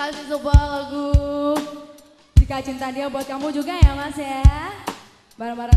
kasih sebuah lagu. Jika Cinta Dia buat kamu juga ya mas ya. Bareng-bareng